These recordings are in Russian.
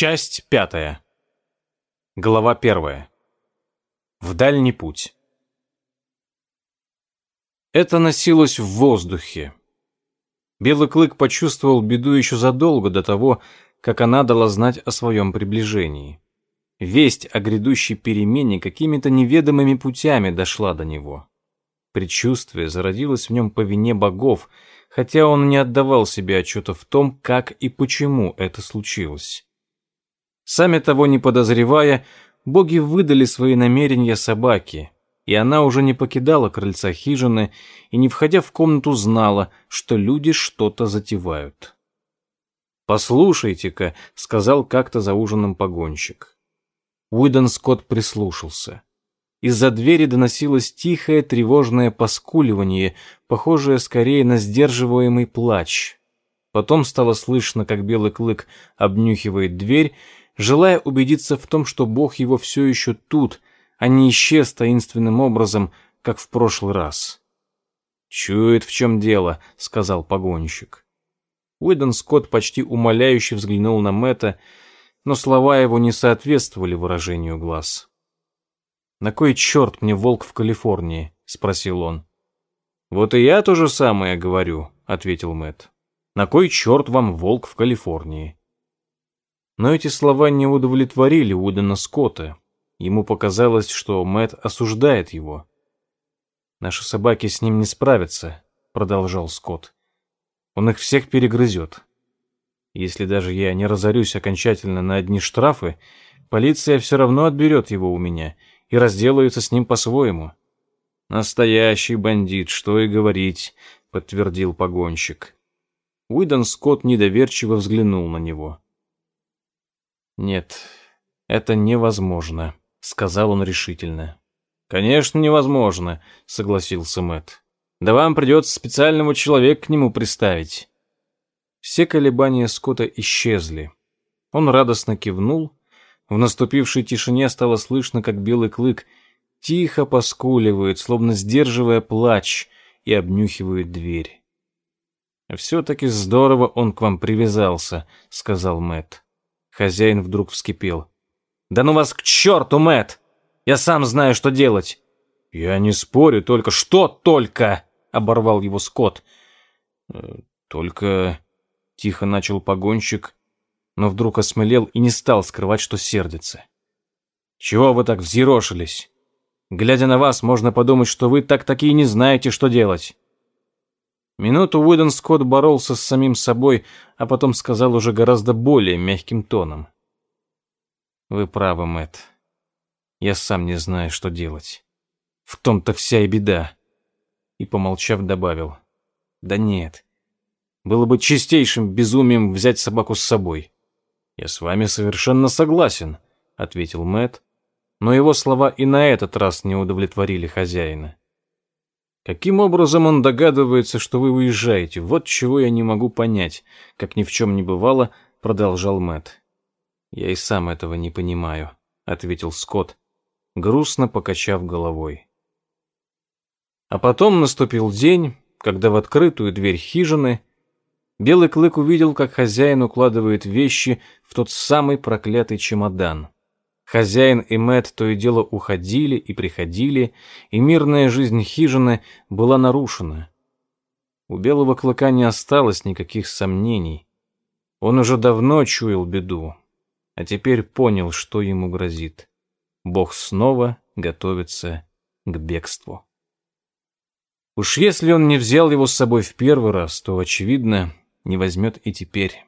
Часть пятая. Глава первая. В дальний путь. Это носилось в воздухе. Белый клык почувствовал беду еще задолго до того, как она дала знать о своем приближении. Весть о грядущей перемене какими-то неведомыми путями дошла до него. Предчувствие зародилось в нем по вине богов, хотя он не отдавал себе отчета в том, как и почему это случилось. Сами того не подозревая, боги выдали свои намерения собаке, и она уже не покидала крыльца хижины и, не входя в комнату, знала, что люди что-то затевают. «Послушайте-ка», — сказал как-то за ужином погонщик. Уидон Скотт прислушался. Из-за двери доносилось тихое тревожное поскуливание, похожее скорее на сдерживаемый плач. Потом стало слышно, как белый клык обнюхивает дверь, желая убедиться в том, что Бог его все еще тут, а не исчез таинственным образом, как в прошлый раз. «Чует, в чем дело», — сказал погонщик. Уидон Скотт почти умоляюще взглянул на Мэтта, но слова его не соответствовали выражению глаз. «На кой черт мне волк в Калифорнии?» — спросил он. «Вот и я то же самое говорю», — ответил Мэтт. «На кой черт вам волк в Калифорнии?» Но эти слова не удовлетворили Уидона Скотта. Ему показалось, что Мэт осуждает его. «Наши собаки с ним не справятся», — продолжал Скотт. «Он их всех перегрызет. Если даже я не разорюсь окончательно на одни штрафы, полиция все равно отберет его у меня и разделаются с ним по-своему». «Настоящий бандит, что и говорить», — подтвердил погонщик. Уидон Скотт недоверчиво взглянул на него. «Нет, это невозможно», — сказал он решительно. «Конечно, невозможно», — согласился Мэт. «Да вам придется специального человека к нему приставить». Все колебания Скотта исчезли. Он радостно кивнул. В наступившей тишине стало слышно, как белый клык тихо поскуливает, словно сдерживая плач, и обнюхивает дверь. «Все-таки здорово он к вам привязался», — сказал Мэт. Хозяин вдруг вскипел. «Да ну вас к черту, Мэт! Я сам знаю, что делать!» «Я не спорю, только что только!» — оборвал его Скотт. «Э, «Только...» — тихо начал погонщик, но вдруг осмелел и не стал скрывать, что сердится. «Чего вы так взъерошились? Глядя на вас, можно подумать, что вы так-таки не знаете, что делать». Минуту Уидон Скотт боролся с самим собой, а потом сказал уже гораздо более мягким тоном. «Вы правы, Мэтт. Я сам не знаю, что делать. В том-то вся и беда». И, помолчав, добавил. «Да нет. Было бы чистейшим безумием взять собаку с собой». «Я с вами совершенно согласен», — ответил Мэтт, но его слова и на этот раз не удовлетворили хозяина. Каким образом он догадывается, что вы уезжаете? Вот чего я не могу понять, как ни в чем не бывало, продолжал Мэт. Я и сам этого не понимаю, ответил Скотт, грустно покачав головой. А потом наступил день, когда в открытую дверь хижины Белый клык увидел, как хозяин укладывает вещи в тот самый проклятый чемодан. Хозяин и Мэт то и дело уходили и приходили, и мирная жизнь хижины была нарушена. У белого клыка не осталось никаких сомнений. Он уже давно чуял беду, а теперь понял, что ему грозит. Бог снова готовится к бегству. Уж если он не взял его с собой в первый раз, то, очевидно, не возьмет и теперь.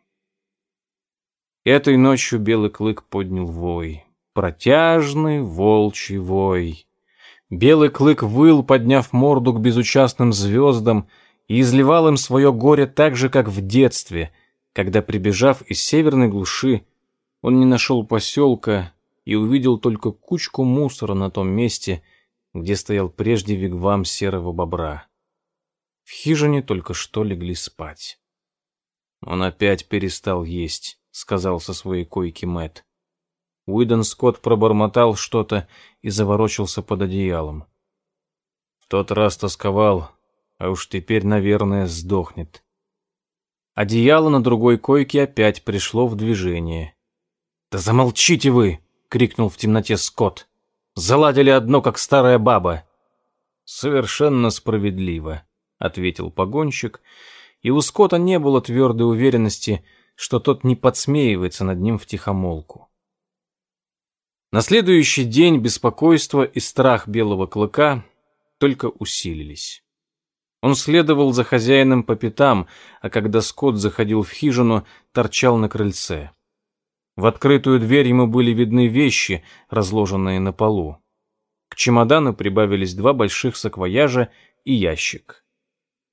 Этой ночью белый клык поднял вой протяжный волчий вой. Белый клык выл, подняв морду к безучастным звездам, и изливал им свое горе так же, как в детстве, когда, прибежав из северной глуши, он не нашел поселка и увидел только кучку мусора на том месте, где стоял прежде вигвам серого бобра. В хижине только что легли спать. «Он опять перестал есть», — сказал со своей койки Мэтт. Уидон Скотт пробормотал что-то и заворочился под одеялом. В тот раз тосковал, а уж теперь, наверное, сдохнет. Одеяло на другой койке опять пришло в движение. «Да замолчите вы!» — крикнул в темноте Скотт. «Заладили одно, как старая баба!» «Совершенно справедливо», — ответил погонщик, и у Скотта не было твердой уверенности, что тот не подсмеивается над ним втихомолку. На следующий день беспокойство и страх белого клыка только усилились. Он следовал за хозяином по пятам, а когда Скотт заходил в хижину, торчал на крыльце. В открытую дверь ему были видны вещи, разложенные на полу. К чемодану прибавились два больших саквояжа и ящик.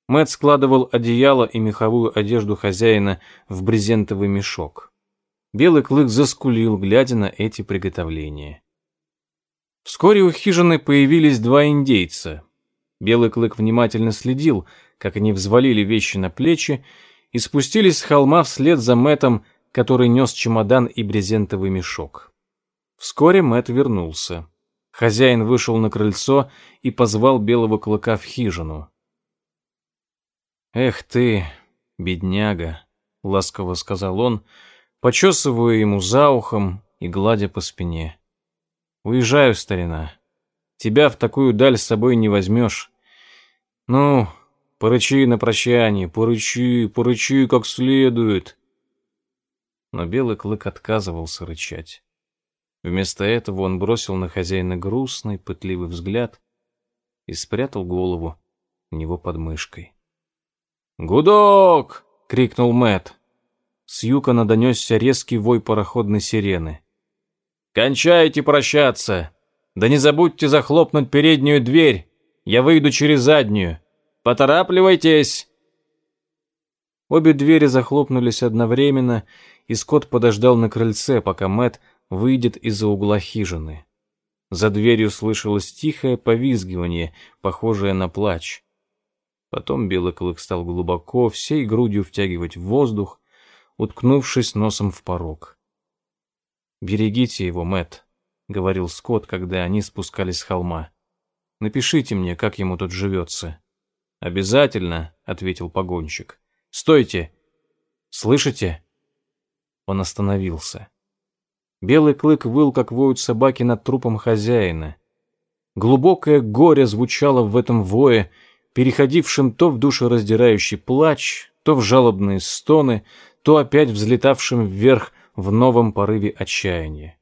Мэт складывал одеяло и меховую одежду хозяина в брезентовый мешок. Белый клык заскулил, глядя на эти приготовления. Вскоре у хижины появились два индейца. Белый клык внимательно следил, как они взвалили вещи на плечи и спустились с холма вслед за Мэтом, который нес чемодан и брезентовый мешок. Вскоре Мэт вернулся. Хозяин вышел на крыльцо и позвал белого клыка в хижину. «Эх ты, бедняга», — ласково сказал он, почесывая ему за ухом и гладя по спине. «Уезжаю, старина. Тебя в такую даль с собой не возьмешь. Ну, порычи на прощание, порычи, порычи как следует». Но белый клык отказывался рычать. Вместо этого он бросил на хозяина грустный, пытливый взгляд и спрятал голову у него под мышкой. «Гудок!» — крикнул Мэт. С юкона донесся резкий вой пароходной сирены. «Кончайте прощаться! Да не забудьте захлопнуть переднюю дверь! Я выйду через заднюю! Поторапливайтесь!» Обе двери захлопнулись одновременно, и Скотт подождал на крыльце, пока Мэт выйдет из-за угла хижины. За дверью слышалось тихое повизгивание, похожее на плач. Потом белый клык стал глубоко, всей грудью втягивать воздух, уткнувшись носом в порог. «Берегите его, Мэт, говорил Скотт, когда они спускались с холма. «Напишите мне, как ему тут живется». «Обязательно», — ответил погонщик. «Стойте! Слышите?» Он остановился. Белый клык выл, как воют собаки над трупом хозяина. Глубокое горе звучало в этом вое, переходившем то в душераздирающий плач, то в жалобные стоны, то опять взлетавшим вверх в новом порыве отчаяния.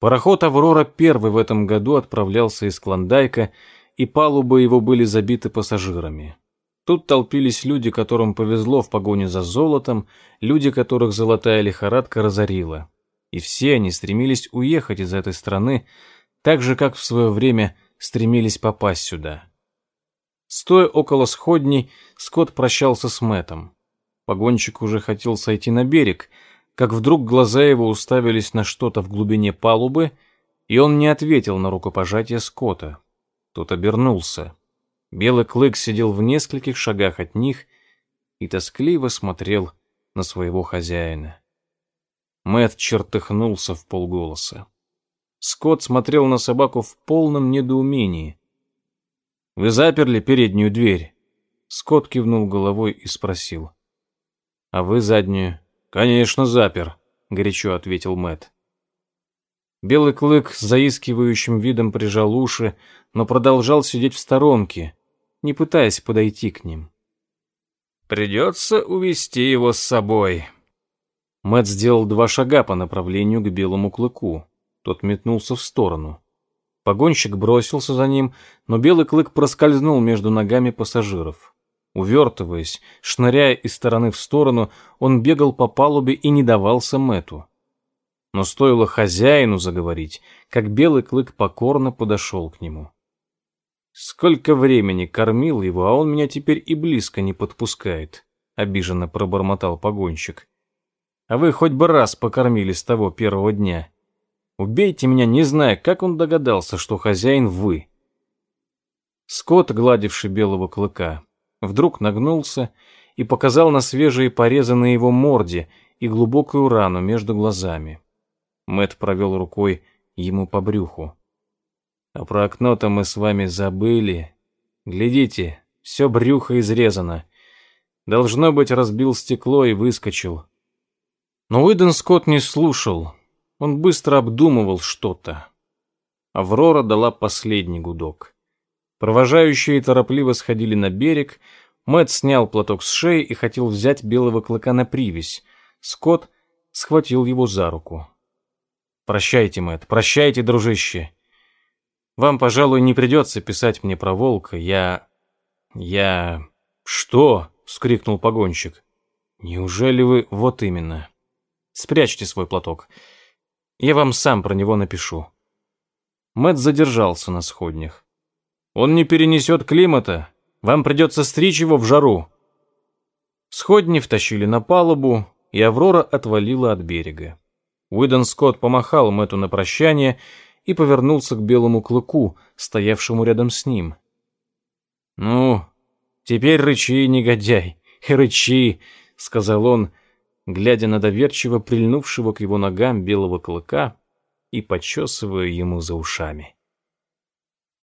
Пароход «Аврора» первый в этом году отправлялся из Клондайка, и палубы его были забиты пассажирами. Тут толпились люди, которым повезло в погоне за золотом, люди, которых золотая лихорадка разорила. И все они стремились уехать из этой страны, так же, как в свое время стремились попасть сюда. Стоя около сходней, Скотт прощался с Мэтом. Погонщик уже хотел сойти на берег, как вдруг глаза его уставились на что-то в глубине палубы, и он не ответил на рукопожатие Скотта. Тот обернулся. Белый клык сидел в нескольких шагах от них и тоскливо смотрел на своего хозяина. Мэт чертыхнулся в полголоса. Скотт смотрел на собаку в полном недоумении. «Вы заперли переднюю дверь?» Скотт кивнул головой и спросил. «А вы заднюю?» «Конечно, запер», — горячо ответил Мэт. Белый клык с заискивающим видом прижал уши, но продолжал сидеть в сторонке, не пытаясь подойти к ним. «Придется увести его с собой». Мэт сделал два шага по направлению к белому клыку. Тот метнулся в сторону. Погонщик бросился за ним, но белый клык проскользнул между ногами пассажиров. Увертываясь, шныряя из стороны в сторону, он бегал по палубе и не давался Мэту. Но стоило хозяину заговорить, как белый клык покорно подошел к нему. Сколько времени кормил его, а он меня теперь и близко не подпускает, обиженно пробормотал погонщик. А вы хоть бы раз покормили с того первого дня. Убейте меня, не зная, как он догадался, что хозяин вы. Скотт, гладивший белого клыка, вдруг нагнулся и показал на свежие порезы на его морде и глубокую рану между глазами. Мэт провел рукой ему по брюху. А про окно-то мы с вами забыли. Глядите, все брюхо изрезано. Должно быть, разбил стекло и выскочил. Но Уидон Скотт не слушал. Он быстро обдумывал что-то. Аврора дала последний гудок. Провожающие торопливо сходили на берег. Мэтт снял платок с шеи и хотел взять белого клыка на привязь. Скотт схватил его за руку. «Прощайте, Мэтт, прощайте, дружище. Вам, пожалуй, не придется писать мне про волка. Я... я... что?» — вскрикнул погонщик. «Неужели вы... вот именно. Спрячьте свой платок. Я вам сам про него напишу». Мэтт задержался на сходнях. «Он не перенесет климата. Вам придется стричь его в жару». Сходни втащили на палубу, и Аврора отвалила от берега. Уидон Скотт помахал Мэтту на прощание и повернулся к белому клыку, стоявшему рядом с ним. «Ну, теперь рычи, негодяй, рычи», — сказал он, глядя на доверчиво прильнувшего к его ногам белого клыка и почесывая ему за ушами.